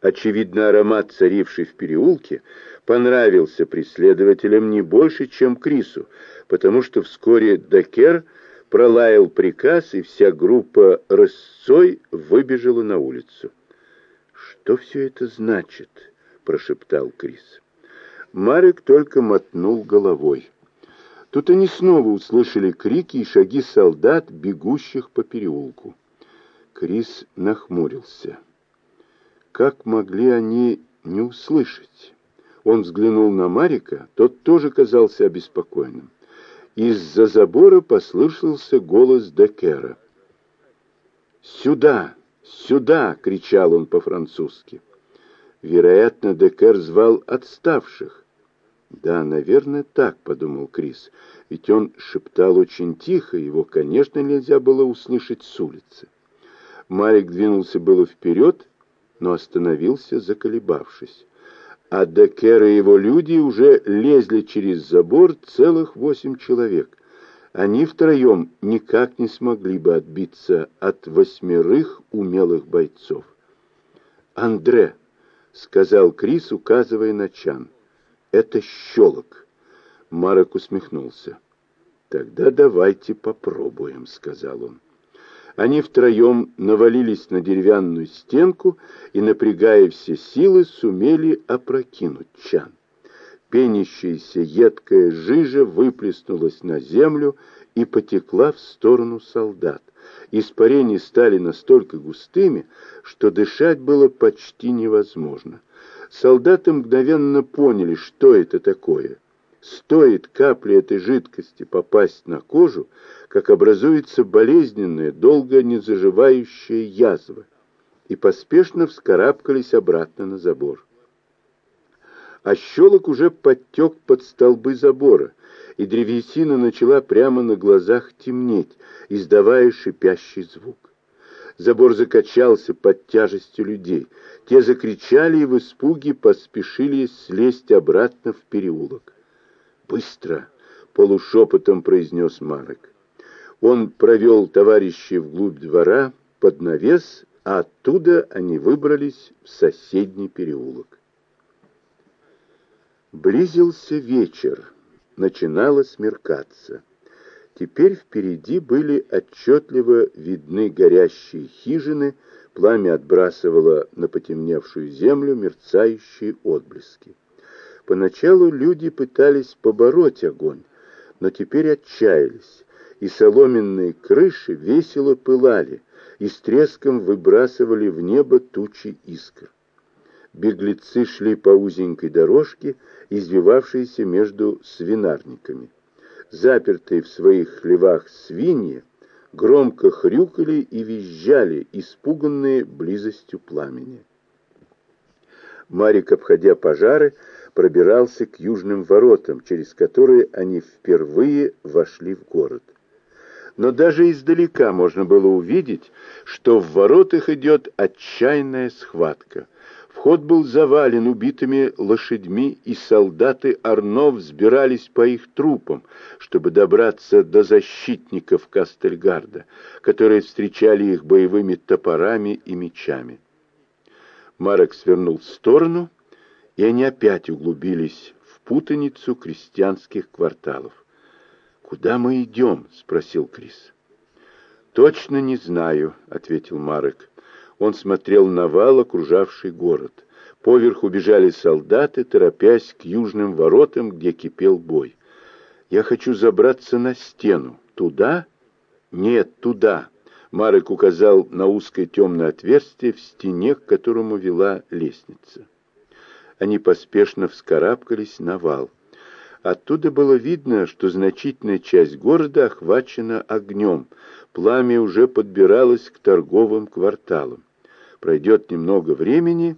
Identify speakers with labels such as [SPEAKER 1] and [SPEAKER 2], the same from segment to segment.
[SPEAKER 1] Очевидно, аромат, царивший в переулке, понравился преследователям не больше, чем Крису, потому что вскоре Декер пролаял приказ, и вся группа рысцой выбежала на улицу. «Что все это значит?» — прошептал Крис. Марик только мотнул головой. Тут они снова услышали крики и шаги солдат, бегущих по переулку. Крис нахмурился. Как могли они не услышать? Он взглянул на Марика, тот тоже казался обеспокоенным. Из-за забора послышался голос Декера. «Сюда! Сюда!» — кричал он по-французски. Вероятно, Декер звал отставших. «Да, наверное, так», — подумал Крис, ведь он шептал очень тихо, его, конечно, нельзя было услышать с улицы. Марик двинулся было вперед, но остановился, заколебавшись. А Декер и его люди уже лезли через забор целых восемь человек. Они втроем никак не смогли бы отбиться от восьмерых умелых бойцов. «Андре», — сказал Крис, указывая на Чан, — «это щелок». Марок усмехнулся. «Тогда давайте попробуем», — сказал он. Они втроем навалились на деревянную стенку и, напрягая все силы, сумели опрокинуть чан. Пенящаяся едкая жижа выплеснулась на землю и потекла в сторону солдат. Испарения стали настолько густыми, что дышать было почти невозможно. Солдаты мгновенно поняли, что это такое. Стоит капле этой жидкости попасть на кожу, как образуется болезненная, долго не заживающая язва, и поспешно вскарабкались обратно на забор. А щелок уже подтек под столбы забора, и древесина начала прямо на глазах темнеть, издавая шипящий звук. Забор закачался под тяжестью людей. Те закричали и в испуге поспешили слезть обратно в переулок. «Быстро!» — полушепотом произнес Марок. Он провел товарищей вглубь двора под навес, а оттуда они выбрались в соседний переулок. Близился вечер, начинало смеркаться. Теперь впереди были отчетливо видны горящие хижины, пламя отбрасывало на потемневшую землю мерцающие отблески. Поначалу люди пытались побороть огонь, но теперь отчаялись и соломенные крыши весело пылали и с треском выбрасывали в небо тучи искр. Беглецы шли по узенькой дорожке, извивавшейся между свинарниками. Запертые в своих хлевах свиньи громко хрюкали и визжали, испуганные близостью пламени. Марик, обходя пожары, пробирался к южным воротам, через которые они впервые вошли в город но даже издалека можно было увидеть, что в воротах идет отчаянная схватка. Вход был завален убитыми лошадьми, и солдаты Арно взбирались по их трупам, чтобы добраться до защитников Кастельгарда, которые встречали их боевыми топорами и мечами. Марок свернул в сторону, и они опять углубились в путаницу крестьянских кварталов. «Куда мы идем?» — спросил Крис. «Точно не знаю», — ответил Марек. Он смотрел на вал, окружавший город. Поверху бежали солдаты, торопясь к южным воротам, где кипел бой. «Я хочу забраться на стену. Туда?» «Нет, туда», — Марек указал на узкое темное отверстие в стене, к которому вела лестница. Они поспешно вскарабкались на вал. Оттуда было видно, что значительная часть города охвачена огнем. Пламя уже подбиралось к торговым кварталам. Пройдет немного времени,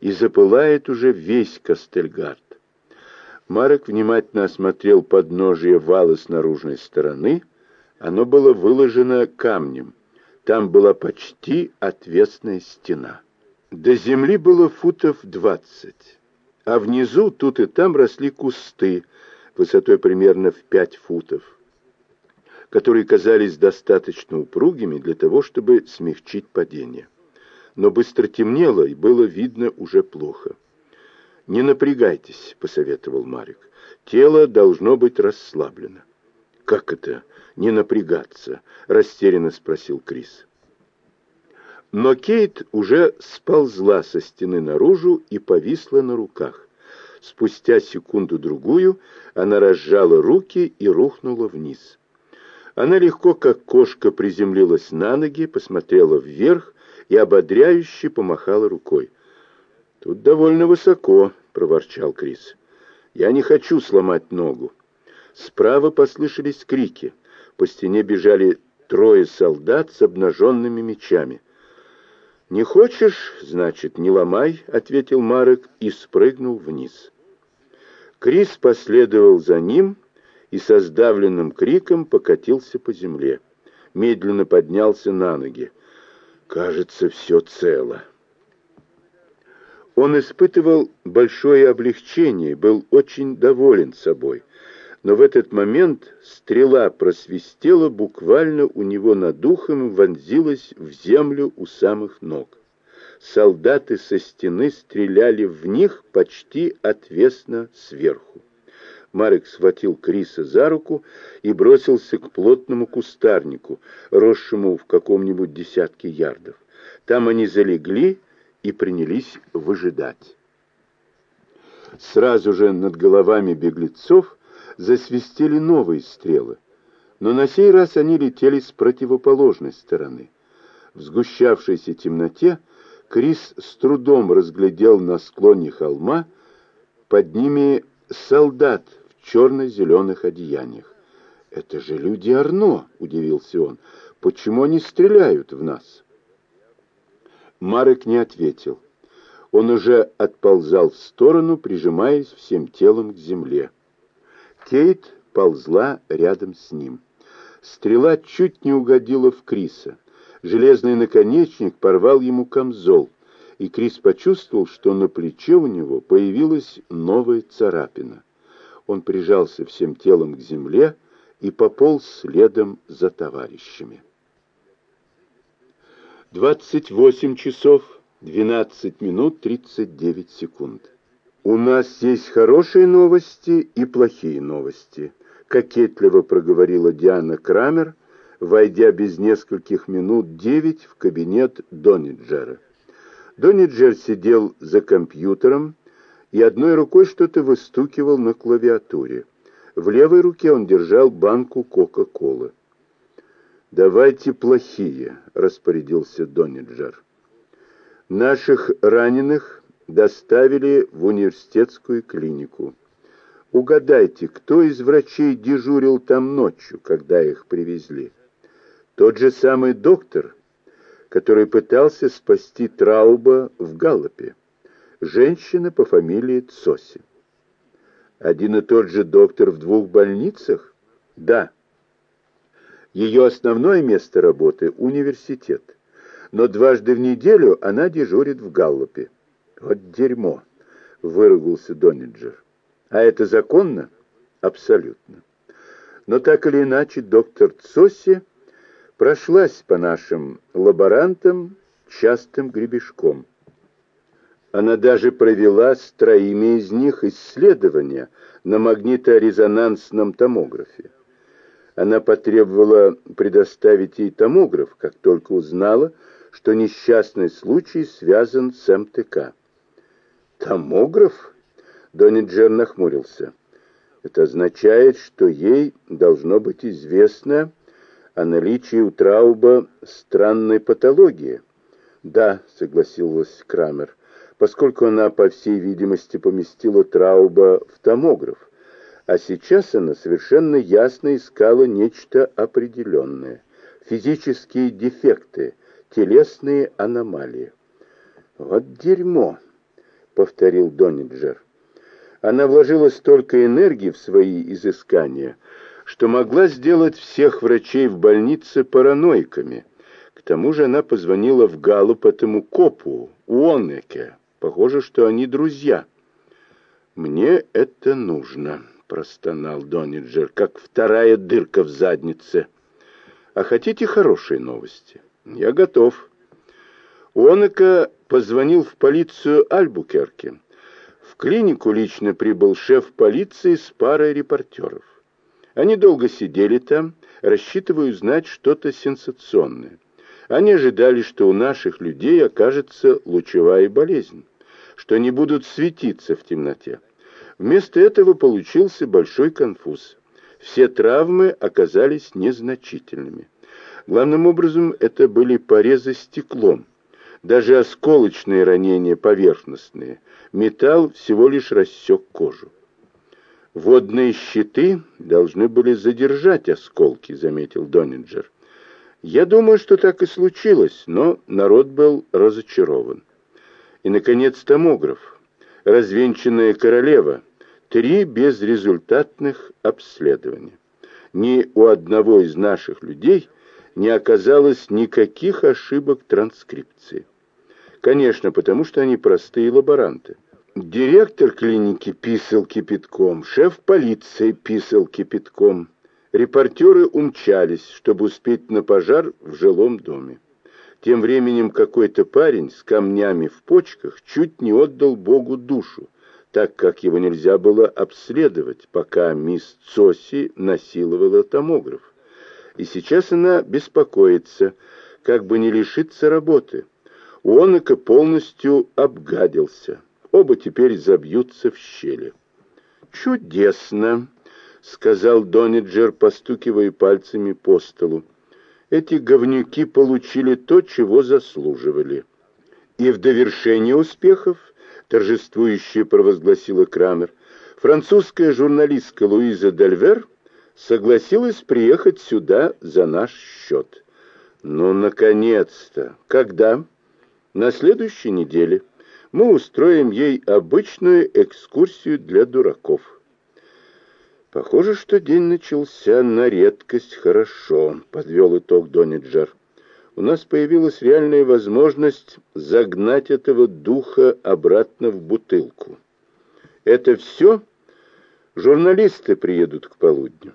[SPEAKER 1] и запылает уже весь Кастельгард. Марек внимательно осмотрел подножие вала с наружной стороны. Оно было выложено камнем. Там была почти отвесная стена. До земли было футов двадцать, а внизу тут и там росли кусты, высотой примерно в пять футов, которые казались достаточно упругими для того, чтобы смягчить падение. но быстро темнело, и было видно уже плохо. «Не напрягайтесь», — посоветовал Марик. «Тело должно быть расслаблено». «Как это не напрягаться?» — растерянно спросил Крис. Но Кейт уже сползла со стены наружу и повисла на руках. Спустя секунду-другую она разжала руки и рухнула вниз. Она легко, как кошка, приземлилась на ноги, посмотрела вверх и ободряюще помахала рукой. «Тут довольно высоко», — проворчал Крис. «Я не хочу сломать ногу». Справа послышались крики. По стене бежали трое солдат с обнаженными мечами. «Не хочешь, значит, не ломай», — ответил Марек и спрыгнул вниз. Крис последовал за ним и со сдавленным криком покатился по земле. Медленно поднялся на ноги. «Кажется, все цело». Он испытывал большое облегчение, был очень доволен собой. Но в этот момент стрела просвистела буквально у него над духом и вонзилась в землю у самых ног. Солдаты со стены стреляли в них почти отвесно сверху. Марек схватил Криса за руку и бросился к плотному кустарнику, росшему в каком-нибудь десятке ярдов. Там они залегли и принялись выжидать. Сразу же над головами беглецов засвистели новые стрелы, но на сей раз они летели с противоположной стороны. В сгущавшейся темноте Крис с трудом разглядел на склоне холма под ними солдат в черно-зеленых одеяниях. «Это же люди Арно!» — удивился он. «Почему они стреляют в нас?» Марек не ответил. Он уже отползал в сторону, прижимаясь всем телом к земле. Кейт ползла рядом с ним. Стрела чуть не угодила в Криса. Железный наконечник порвал ему камзол, и Крис почувствовал, что на плече у него появилась новая царапина. Он прижался всем телом к земле и пополз следом за товарищами. 28 часов 12 минут 39 секунд. «У нас есть хорошие новости и плохие новости», — кокетливо проговорила Диана Крамер, войдя без нескольких минут девять в кабинет Дониджера. Дониджер сидел за компьютером и одной рукой что-то выстукивал на клавиатуре. В левой руке он держал банку Кока-Колы. «Давайте плохие», — распорядился Дониджер. «Наших раненых доставили в университетскую клинику. Угадайте, кто из врачей дежурил там ночью, когда их привезли?» Тот же самый доктор, который пытался спасти Трауба в Галлопе. Женщина по фамилии Цоси. Один и тот же доктор в двух больницах? Да. Ее основное место работы – университет. Но дважды в неделю она дежурит в Галлопе. Вот дерьмо, выругался Дониджер. А это законно? Абсолютно. Но так или иначе доктор Цоси прошлась по нашим лаборантам частым гребешком. Она даже провела с троими из них исследования на магниторезонансном томографе. Она потребовала предоставить ей томограф, как только узнала, что несчастный случай связан с МТК. «Томограф?» — Дониджер нахмурился. «Это означает, что ей должно быть известно...» о наличии у Трауба странной патологии. Да, согласилась Крамер, поскольку она, по всей видимости, поместила Трауба в томограф. А сейчас она совершенно ясно искала нечто определенное. Физические дефекты, телесные аномалии. «Вот дерьмо!» — повторил Дониджер. Она вложила столько энергии в свои изыскания — что могла сделать всех врачей в больнице параноиками. К тому же она позвонила в Галлуп этому копу, Уоннеке. Похоже, что они друзья. «Мне это нужно», — простонал Дониджер, как вторая дырка в заднице. «А хотите хорошие новости? Я готов». Уонака позвонил в полицию Альбукерке. В клинику лично прибыл шеф полиции с парой репортеров. Они долго сидели там, рассчитывая узнать что-то сенсационное. Они ожидали, что у наших людей окажется лучевая болезнь, что они будут светиться в темноте. Вместо этого получился большой конфуз. Все травмы оказались незначительными. Главным образом это были порезы стеклом, даже осколочные ранения поверхностные. Металл всего лишь рассек кожу. «Водные щиты должны были задержать осколки», — заметил Донинджер. «Я думаю, что так и случилось, но народ был разочарован». И, наконец, томограф. Развенчанная королева. Три безрезультатных обследования. Ни у одного из наших людей не оказалось никаких ошибок транскрипции. Конечно, потому что они простые лаборанты. Директор клиники писал кипятком, шеф полиции писал кипятком. Репортеры умчались, чтобы успеть на пожар в жилом доме. Тем временем какой-то парень с камнями в почках чуть не отдал Богу душу, так как его нельзя было обследовать, пока мисс Цоси насиловала томограф. И сейчас она беспокоится, как бы не лишиться работы. Уонака полностью обгадился. Оба теперь забьются в щели. «Чудесно!» — сказал Дониджер, постукивая пальцами по столу. «Эти говнюки получили то, чего заслуживали». «И в довершение успехов», — торжествующе провозгласила Крамер, французская журналистка Луиза Дельвер согласилась приехать сюда за наш счет. «Ну, наконец-то! Когда?» «На следующей неделе» мы устроим ей обычную экскурсию для дураков. Похоже, что день начался на редкость хорошо, подвел итог Дониджер. У нас появилась реальная возможность загнать этого духа обратно в бутылку. Это все? Журналисты приедут к полудню.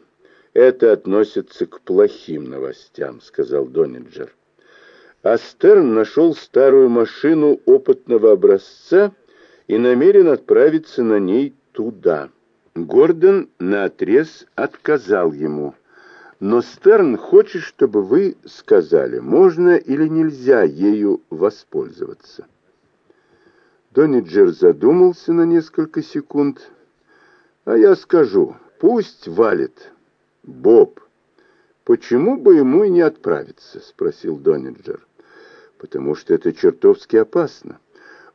[SPEAKER 1] Это относится к плохим новостям, сказал Дониджер. Астерн нашел старую машину опытного образца и намерен отправиться на ней туда. Гордон наотрез отказал ему. Но Стерн хочет, чтобы вы сказали, можно или нельзя ею воспользоваться. Дониджер задумался на несколько секунд. А я скажу, пусть валит. Боб, почему бы ему и не отправиться? Спросил Дониджер потому что это чертовски опасно.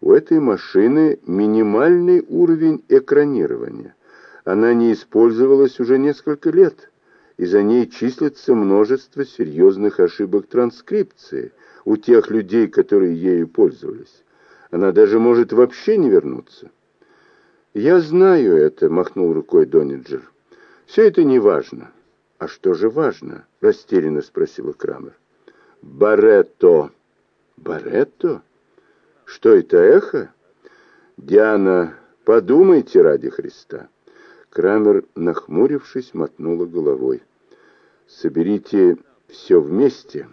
[SPEAKER 1] У этой машины минимальный уровень экранирования. Она не использовалась уже несколько лет, и за ней числится множество серьезных ошибок транскрипции у тех людей, которые ею пользовались. Она даже может вообще не вернуться. «Я знаю это», — махнул рукой Дониджер. «Все это не важно». «А что же важно?» — растерянно спросила Крамер. «Баретто», Баретто? Что это, эхо? Диана, подумайте ради Христа. Крамер, нахмурившись, мотнула головой. Соберите все вместе.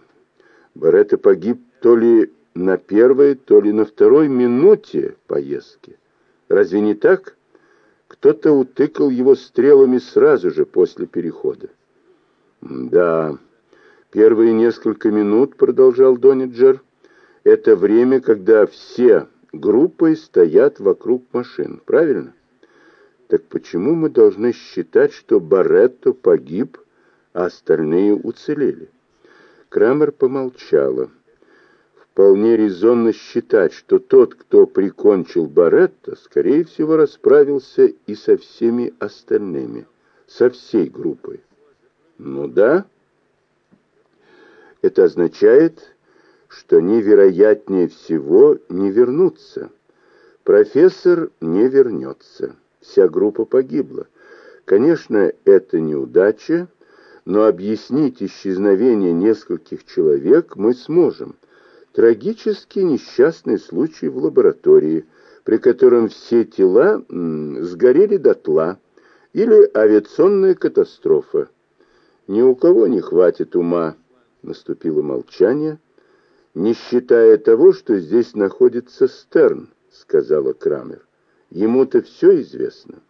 [SPEAKER 1] Баретто погиб то ли на первой, то ли на второй минуте поездки. Разве не так? Кто-то утыкал его стрелами сразу же после перехода. Да, первые несколько минут, продолжал Дониджер, это время, когда все группой стоят вокруг машин, правильно? Так почему мы должны считать, что Баретто погиб, а остальные уцелели? Крамер помолчала. Вполне резонно считать, что тот, кто прикончил Баретто, скорее всего, расправился и со всеми остальными, со всей группой. Ну да. Это означает, что они, вероятнее всего, не вернутся. Профессор не вернется. Вся группа погибла. Конечно, это неудача, но объяснить исчезновение нескольких человек мы сможем. Трагический несчастный случай в лаборатории, при котором все тела сгорели дотла, или авиационная катастрофа. Ни у кого не хватит ума. Наступило молчание, «Не считая того, что здесь находится Стерн», — сказала Крамер. «Ему-то все известно».